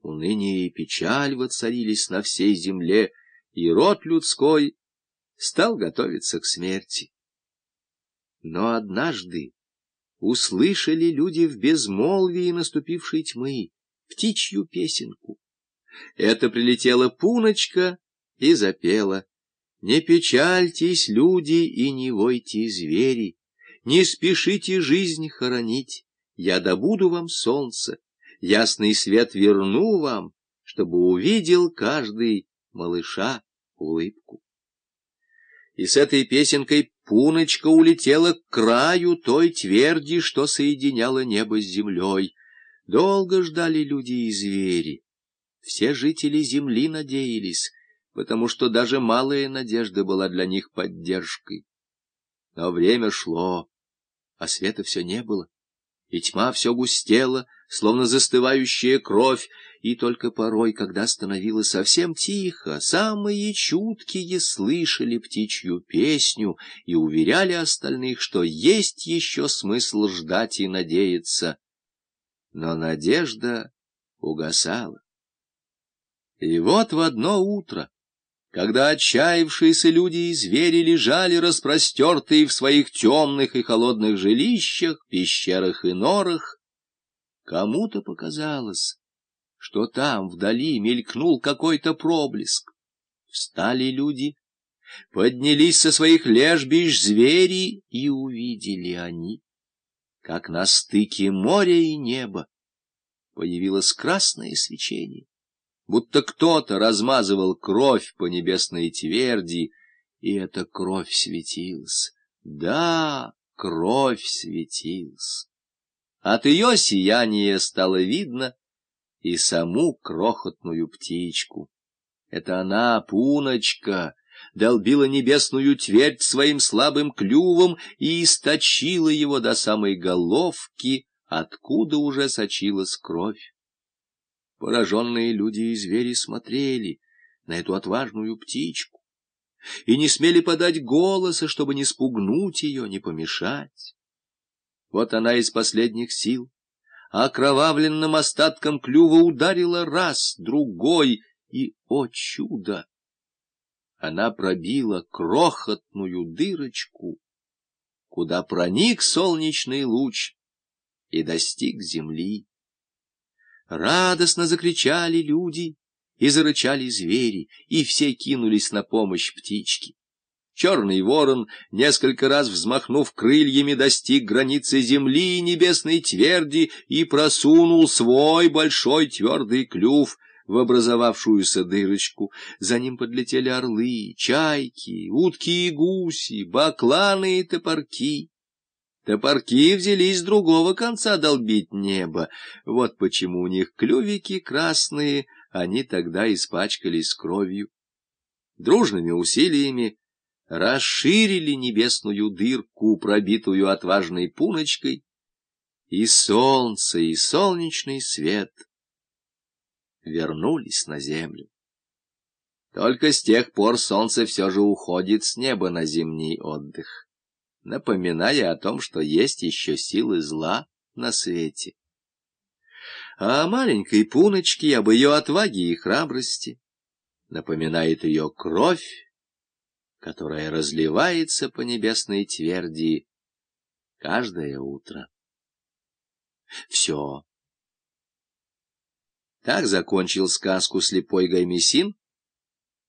Уныние и печаль воцарились на всей земле, и род людской стал готовиться к смерти. Но однажды услышали люди в безмолвии наступившей тьмы птичью песенку. Это прилетела пуночка и запела. Не печальтесь, люди, и не войте, звери, не спешите жизнь хоронить, я добуду вам солнце, ясный свет верну вам, чтобы увидел каждый малыша улыбку. И с этой песенкой Пуночка улетела к краю той тверди, что соединяла небо с землей. Долго ждали люди и звери. Все жители земли надеялись, потому что даже малая надежда была для них поддержкой. Но время шло, а света все не было и тьма все густела, словно застывающая кровь, и только порой, когда становилось совсем тихо, самые чуткие слышали птичью песню и уверяли остальных, что есть еще смысл ждать и надеяться. Но надежда угасала. И вот в одно утро когда отчаявшиеся люди и звери лежали распростертые в своих темных и холодных жилищах, пещерах и норах, кому-то показалось, что там вдали мелькнул какой-то проблеск. Встали люди, поднялись со своих лежбищ звери, и увидели они, как на стыке моря и неба появилось красное свечение будто кто-то размазывал кровь по небесной тверди, и эта кровь светилась. Да, кровь светилась. От ее сияния стало видно и саму крохотную птичку. Это она, Пуночка, долбила небесную твердь своим слабым клювом и источила его до самой головки, откуда уже сочилась кровь. Пораженные люди и звери смотрели на эту отважную птичку и не смели подать голоса, чтобы не спугнуть ее, не помешать. Вот она из последних сил окровавленным остатком клюва ударила раз, другой, и, о чудо! Она пробила крохотную дырочку, куда проник солнечный луч и достиг земли. Радостно закричали люди, и зарычали звери, и все кинулись на помощь птичке. Черный ворон, несколько раз взмахнув крыльями, достиг границы земли и небесной тверди и просунул свой большой твердый клюв в образовавшуюся дырочку. За ним подлетели орлы, чайки, утки и гуси, бакланы и топорки. Топорки взялись с другого конца долбить небо. Вот почему у них клювики красные, они тогда испачкались кровью. Дружными усилиями расширили небесную дырку, пробитую отважной пуночкой, и солнце, и солнечный свет вернулись на землю. Только с тех пор солнце все же уходит с неба на зимний отдых напоминая о том, что есть еще силы зла на свете. А о маленькой Пуночке, об ее отваге и храбрости напоминает ее кровь, которая разливается по небесной тверди каждое утро. Все. Так закончил сказку слепой Гаймесин,